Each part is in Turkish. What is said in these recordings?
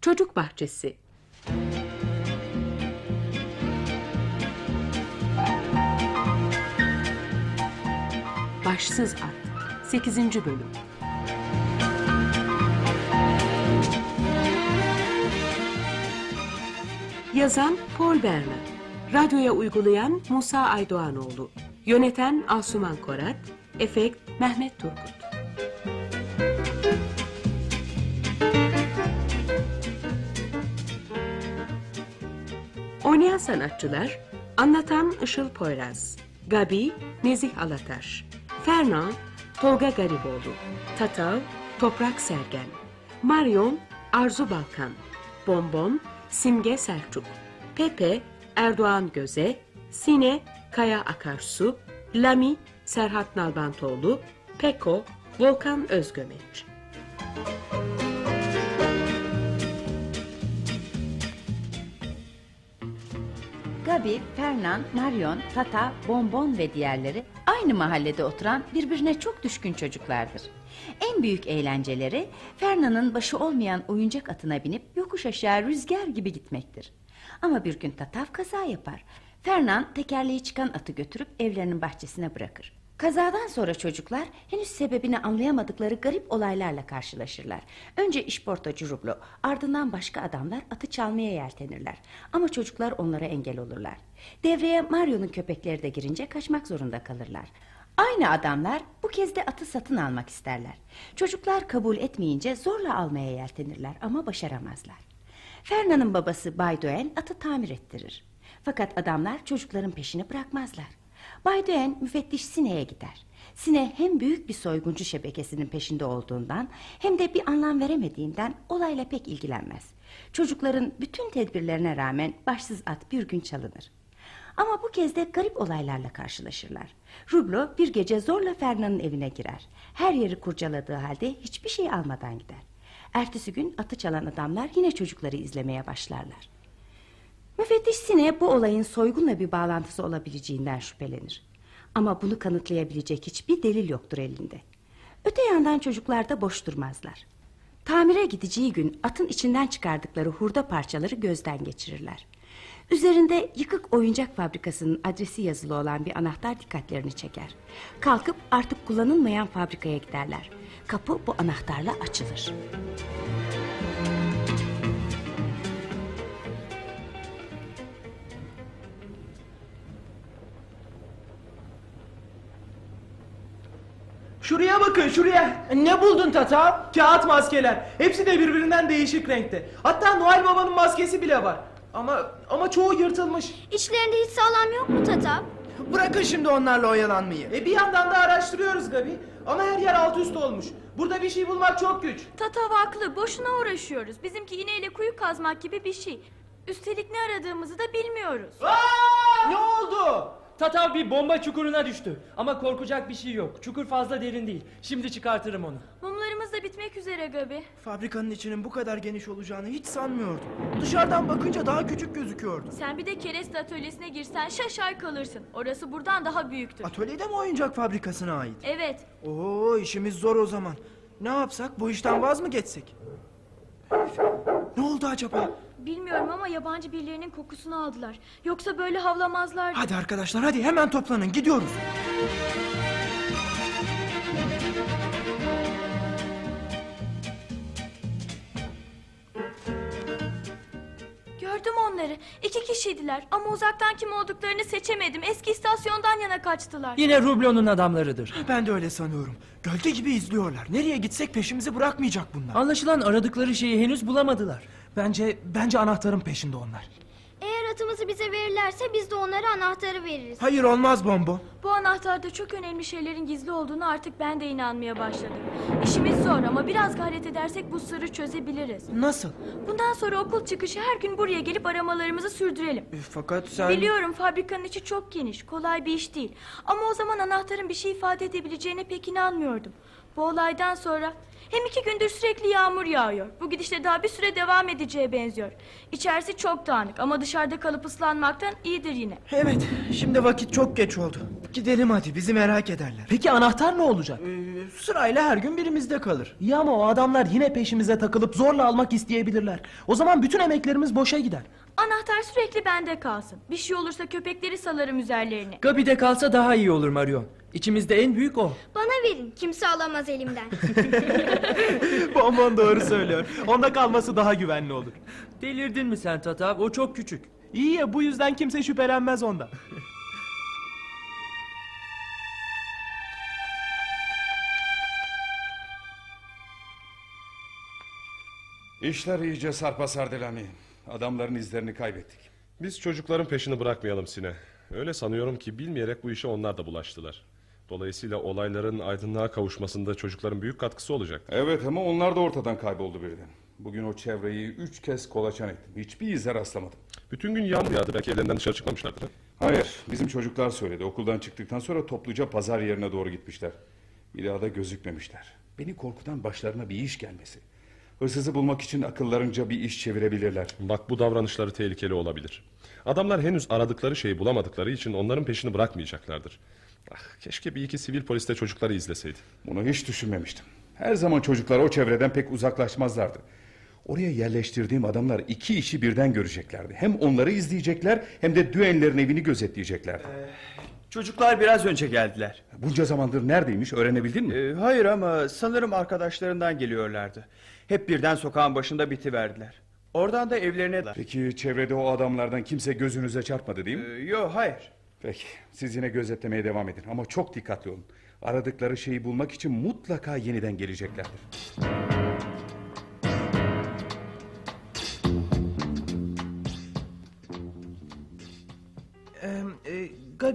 Çocuk Bahçesi. Başsız At 8. Bölüm. Yazan Paul Berna Radyoya uygulayan Musa Aydoğanoğlu. Yöneten Asuman Korat. Efekt Mehmet Turgut Oynayan sanatçılar Anlatan Işıl Poyraz Gabi Nezih Alataş Fernan Tolga Gariboğlu Tatav Toprak Sergen Marion Arzu Balkan Bonbon Simge Selçuk Pepe Erdoğan Göze Sine Kaya Akarsu Lami Serhat Nalbantoğlu Peko Volkan Özgömeç Gabi, Fernan, Marion, Tata, Bonbon ve diğerleri aynı mahallede oturan birbirine çok düşkün çocuklardır. En büyük eğlenceleri Fernan'ın başı olmayan oyuncak atına binip yokuş aşağı rüzgar gibi gitmektir. Ama bir gün Tatav kaza yapar. Fernan tekerleği çıkan atı götürüp evlerinin bahçesine bırakır. Kazadan sonra çocuklar henüz sebebini anlayamadıkları garip olaylarla karşılaşırlar. Önce işportacı Rublo, ardından başka adamlar atı çalmaya yeltenirler. Ama çocuklar onlara engel olurlar. Devreye Mario'nun köpekleri de girince kaçmak zorunda kalırlar. Aynı adamlar bu kez de atı satın almak isterler. Çocuklar kabul etmeyince zorla almaya yeltenirler ama başaramazlar. Ferna'nın babası Bay Doen atı tamir ettirir. Fakat adamlar çocukların peşini bırakmazlar. Bay Doen müfettiş Sine'ye gider. Sine hem büyük bir soyguncu şebekesinin peşinde olduğundan hem de bir anlam veremediğinden olayla pek ilgilenmez. Çocukların bütün tedbirlerine rağmen başsız at bir gün çalınır. Ama bu kez de garip olaylarla karşılaşırlar. Rublo bir gece zorla Ferna'nın evine girer. Her yeri kurcaladığı halde hiçbir şey almadan gider. Ertesi gün atı çalan adamlar yine çocukları izlemeye başlarlar. Müfettiş Sine bu olayın soygunla bir bağlantısı olabileceğinden şüphelenir. Ama bunu kanıtlayabilecek hiçbir delil yoktur elinde. Öte yandan çocuklar da boş durmazlar. Tamire gideceği gün atın içinden çıkardıkları hurda parçaları gözden geçirirler. Üzerinde yıkık oyuncak fabrikasının adresi yazılı olan bir anahtar dikkatlerini çeker. Kalkıp artık kullanılmayan fabrikaya giderler. Kapı bu anahtarla açılır. Şuraya bakın şuraya. Ne buldun Tata? Kağıt maskeler. Hepsi de birbirinden değişik renkte. Hatta Noel Baba'nın maskesi bile var. Ama ama çoğu yırtılmış. İçlerinde hiç sağlam yok mu Tata? Bırakın şimdi onlarla oyalanmayı. E bir yandan da araştırıyoruz Gabi. Ama her yer alt üst olmuş. Burada bir şey bulmak çok güç. Tatav haklı. Boşuna uğraşıyoruz. Bizimki iğneyle kuyu kazmak gibi bir şey. Üstelik ne aradığımızı da bilmiyoruz. Aa! Ne oldu? Tatav bir bomba çukuruna düştü. Ama korkacak bir şey yok. Çukur fazla derin değil. Şimdi çıkartırım onu. Mumlarımız da bitmek üzere Gabi. Fabrikanın içinin bu kadar geniş olacağını hiç sanmıyordum. Dışarıdan bakınca daha küçük gözüküyordu. Sen bir de kereste atölyesine girsen şaşar kalırsın. Orası buradan daha büyüktür. Atölyede mi oyuncak fabrikasına ait? Evet. Oo işimiz zor o zaman. Ne yapsak bu işten vaz mı geçsek? Ne oldu acaba? Bilmiyorum ama yabancı birilerinin kokusunu aldılar. Yoksa böyle havlamazlardı. Hadi arkadaşlar hadi hemen toplanın gidiyoruz. Gördüm onları. İki kişiydiler. Ama uzaktan kim olduklarını seçemedim. Eski istasyondan yana kaçtılar. Yine Rublon'un adamlarıdır. Ben de öyle sanıyorum. Gölge gibi izliyorlar. Nereye gitsek peşimizi bırakmayacak bunlar. Anlaşılan aradıkları şeyi henüz bulamadılar. Bence bence anahtarın peşinde onlar. Eğer atımızı bize verirlerse biz de onlara anahtarı veririz. Hayır olmaz Bombo. Bu anahtarda çok önemli şeylerin gizli olduğunu artık ben de inanmaya başladım. İşimiz zor ama biraz gayret edersek bu sırrı çözebiliriz. Nasıl? Bundan sonra okul çıkışı her gün buraya gelip aramalarımızı sürdürelim. E, fakat sen... Biliyorum fabrikanın içi çok geniş, kolay bir iş değil. Ama o zaman anahtarın bir şey ifade edebileceğine pek inanmıyordum. Bu olaydan sonra hem iki gündür sürekli yağmur yağıyor. Bu gidişle daha bir süre devam edeceğe benziyor. İçerisi çok dağınık ama dışarıda kalıp ıslanmaktan iyidir yine. Evet şimdi vakit çok geç oldu. Gidelim hadi bizi merak ederler. Peki anahtar ne olacak? Ee, sırayla her gün birimizde kalır. İyi ama o adamlar yine peşimize takılıp zorla almak isteyebilirler. O zaman bütün emeklerimiz boşa gider. Anahtar sürekli bende kalsın. Bir şey olursa köpekleri salarım üzerlerine. Gabi'de kalsa daha iyi olur Marion. İçimizde en büyük o. Bana verin. Kimse alamaz elimden. Bonbon doğru söylüyor. Onda kalması daha güvenli olur. Delirdin mi sen Tatav? O çok küçük. İyi ya bu yüzden kimse şüphelenmez ondan. İşler iyice sarpa sardelani. Adamların izlerini kaybettik. Biz çocukların peşini bırakmayalım Sine. Öyle sanıyorum ki bilmeyerek bu işe onlar da bulaştılar. Dolayısıyla olayların aydınlığa kavuşmasında çocukların büyük katkısı olacak. Evet ama onlar da ortadan kayboldu birden. Bugün o çevreyi üç kez kolaçan ettim. Hiçbir ize rastlamadım. Bütün gün yağmur yağdı belki evlerinden dışarı çıkmamışlardır. ha? Hayır, bizim çocuklar söyledi. Okuldan çıktıktan sonra topluca pazar yerine doğru gitmişler. Bir daha da gözükmemişler. Beni korkutan başlarına bir iş gelmesi. Hırsızı bulmak için akıllarınca bir iş çevirebilirler. Bak bu davranışları tehlikeli olabilir. Adamlar henüz aradıkları şeyi bulamadıkları için onların peşini bırakmayacaklardır. Ah, keşke bir iki sivil polis de çocukları izleseydi. Bunu hiç düşünmemiştim. Her zaman çocuklar o çevreden pek uzaklaşmazlardı. Oraya yerleştirdiğim adamlar iki işi birden göreceklerdi. Hem onları izleyecekler hem de düenlerin evini gözetleyeceklerdi. Çocuklar biraz önce geldiler. Bunca zamandır neredeymiş öğrenebildin mi? Ee, hayır ama sanırım arkadaşlarından geliyorlardı. Hep birden sokağın başında bitiverdiler. Oradan da evlerine... Peki çevrede o adamlardan kimse gözünüze çarpmadı değil mi? Ee, Yok hayır. Peki siz yine gözetlemeye devam edin ama çok dikkatli olun. Aradıkları şeyi bulmak için mutlaka yeniden geleceklerdir.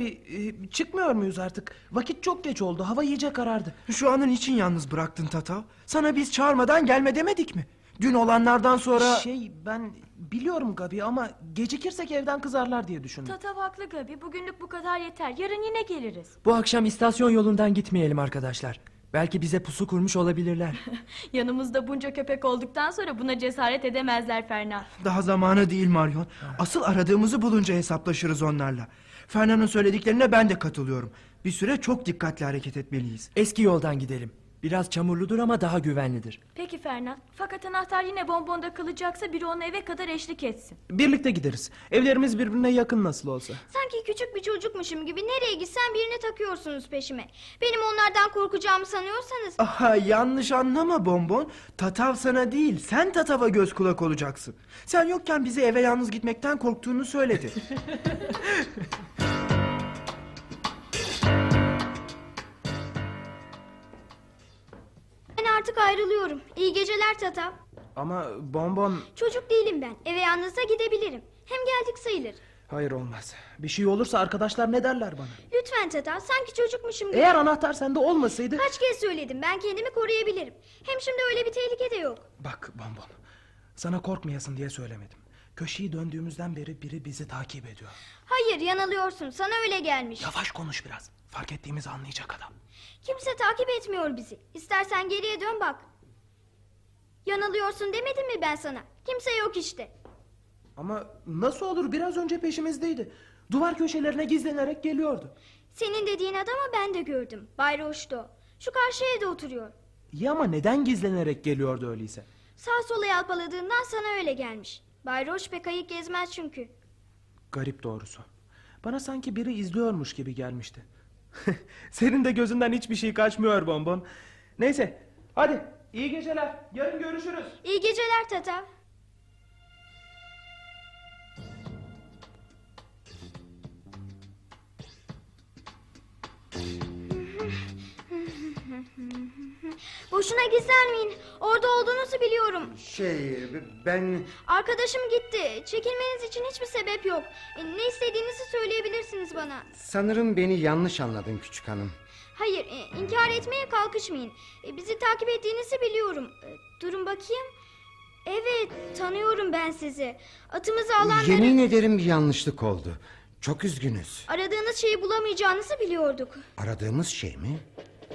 Gabi e, çıkmıyor muyuz artık? Vakit çok geç oldu. Hava iyice karardı. Şu anın için yalnız bıraktın Tatav. Sana biz çağırmadan gelme demedik mi? Dün olanlardan sonra... Şey ben biliyorum Gabi ama gecikirsek evden kızarlar diye düşündüm. Tatav haklı Gabi. Bugünlük bu kadar yeter. Yarın yine geliriz. Bu akşam istasyon yolundan gitmeyelim arkadaşlar. Belki bize pusu kurmuş olabilirler. Yanımızda bunca köpek olduktan sonra buna cesaret edemezler Ferna. Daha zamanı değil Marion. Asıl aradığımızı bulunca hesaplaşırız onlarla. Fernand'ın söylediklerine ben de katılıyorum. Bir süre çok dikkatli hareket etmeliyiz. Eski yoldan gidelim. Biraz çamurludur ama daha güvenlidir. Peki Ferna. Fakat anahtar yine bonbonda kalacaksa biri onu eve kadar eşlik etsin. Birlikte gideriz. Evlerimiz birbirine yakın nasıl olsa. Sanki küçük bir çocukmuşum gibi nereye gitsem birini takıyorsunuz peşime. Benim onlardan korkacağımı sanıyorsanız... Aha yanlış anlama Bonbon. Tatav sana değil sen Tatav'a göz kulak olacaksın. Sen yokken bize eve yalnız gitmekten korktuğunu söyledi. artık ayrılıyorum. İyi geceler Tata. Ama bonbon... Çocuk değilim ben. Eve yalnızca gidebilirim. Hem geldik sayılır. Hayır olmaz. Bir şey olursa arkadaşlar ne derler bana? Lütfen Tata sanki çocukmuşum gibi. Eğer anahtar sende olmasaydı... Kaç kez söyledim ben kendimi koruyabilirim. Hem şimdi öyle bir tehlike de yok. Bak bonbon. Sana korkmayasın diye söylemedim. Köşeyi döndüğümüzden beri biri bizi takip ediyor. Hayır yanılıyorsun sana öyle gelmiş. Yavaş konuş biraz. Fark ettiğimizi anlayacak adam. Kimse takip etmiyor bizi. İstersen geriye dön bak. Yanılıyorsun demedim mi ben sana? Kimse yok işte. Ama nasıl olur biraz önce peşimizdeydi. Duvar köşelerine gizlenerek geliyordu. Senin dediğin adamı ben de gördüm. Bay Roşto. Şu karşı evde oturuyor. İyi ama neden gizlenerek geliyordu öyleyse? Sağ sola yalpaladığından sana öyle gelmiş. Bay Roş pek ayık gezmez çünkü. Garip doğrusu. Bana sanki biri izliyormuş gibi gelmişti. Senin de gözünden hiçbir şey kaçmıyor bonbon. Neyse hadi iyi geceler. Yarın görüşürüz. İyi geceler Tata. Boşuna gizlenmeyin. Orada olduğunuzu biliyorum. Şey ben Arkadaşım gitti. Çekilmeniz için hiçbir sebep yok. E, Ne istediğinizi söyleyebilirsiniz bana. sanırım beni yanlış anladın küçük hanım. Hayır, e, inkar etmeye kalkışmayın. E, Bizi takip ettiğinizi biliyorum. Durun bakayım. Evet, tanıyorum ben sizi. Atımızı alanları... Yemin ederim bir yanlışlık oldu. Çok üzgünüz. Aradığınız şeyi bulamayacağınızı biliyorduk. Aradığımız şey mi?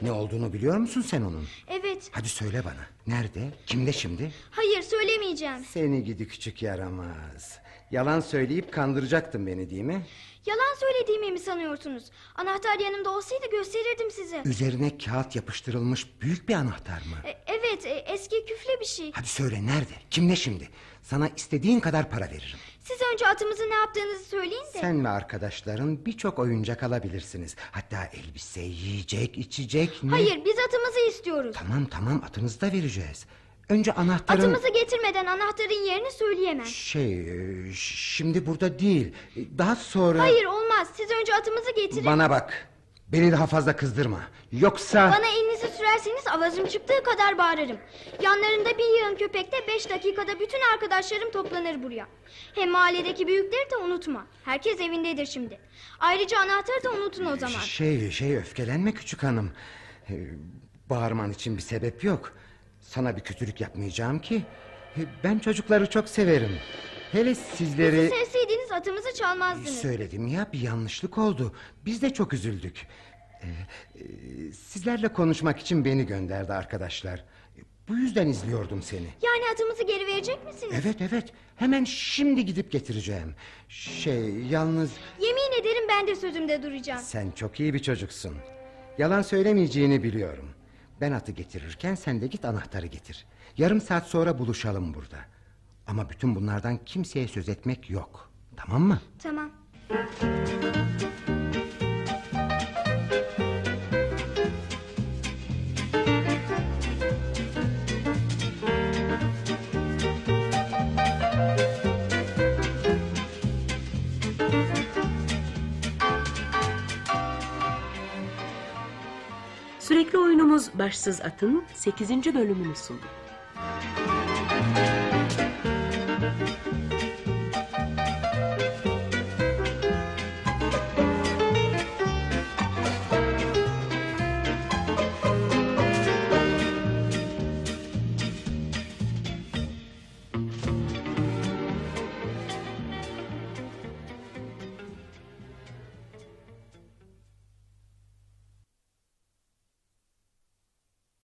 Ne olduğunu biliyor musun sen onun? Evet. Hadi söyle bana. Nerede? Kimde şimdi? Hayır söylemeyeceğim. Seni gidi küçük yaramaz. Yalan söyleyip kandıracaktın beni değil mi? Yalan söylediğimi mi sanıyorsunuz? Anahtar yanımda olsaydı gösterirdim size. Üzerine kağıt yapıştırılmış büyük bir anahtar mı? E, evet e, eski küflü bir şey. Hadi söyle nerede? Kimde şimdi? Sana istediğin kadar para veririm. Siz önce atımızın ne yaptığınızı söyleyin de. Sen ve arkadaşların birçok oyuncak alabilirsiniz. Hatta elbise, yiyecek, içecek ne? Hayır biz atımızı istiyoruz. Tamam tamam atınızı da vereceğiz. Önce anahtarın... Atımızı getirmeden anahtarın yerini söyleyemem. Şey, e, şimdi burada değil. Daha sonra... Hayır olmaz. Siz önce atımızı getirin. Bana bak. Beni daha fazla kızdırma. Yoksa... Bana elinizi sürerseniz avazım çıktığı kadar bağırırım. Yanlarında bir yığın köpekte beş dakikada bütün arkadaşlarım toplanır buraya. Hem mahalledeki büyükleri de unutma. Herkes evindedir şimdi. Ayrıca anahtarı da unutun o zaman. Şey, şey öfkelenme küçük hanım. Ee, Bağırman için bir sebep yok. Sana bir kötülük yapmayacağım ki. Ee, Ben çocukları çok severim. Hele sizleri... Bizi sevseydiniz atımızı çalmazdınız. Söyledim ya bir yanlışlık oldu. Biz de çok üzüldük. Ee, e, sizlerle konuşmak için beni gönderdi arkadaşlar. Bu yüzden izliyordum seni. Yani atımızı geri verecek misiniz? Evet evet hemen şimdi gidip getireceğim. Şey yalnız Yemin ederim ben de sözümde duracağım. sen çok iyi bir çocuksun. Yalan söylemeyeceğini biliyorum. Ben atı getirirken sen de git anahtarı getir. Yarım saat sonra buluşalım burada. Ama bütün bunlardan kimseye söz etmek yok. Tamam mı? Tamam. Sürekli oyunumuz Başsız At'ın 8. bölümünü sundu.